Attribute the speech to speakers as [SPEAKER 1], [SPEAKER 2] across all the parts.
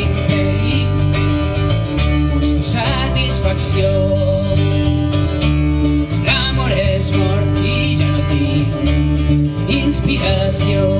[SPEAKER 1] imperi, busco satisfacció. L'amor és mort i ja no tinc inspiració.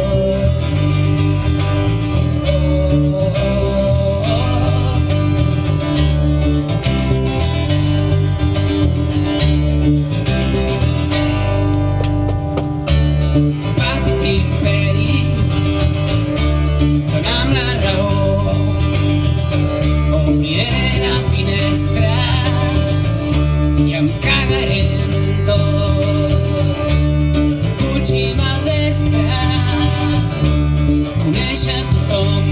[SPEAKER 1] Oh.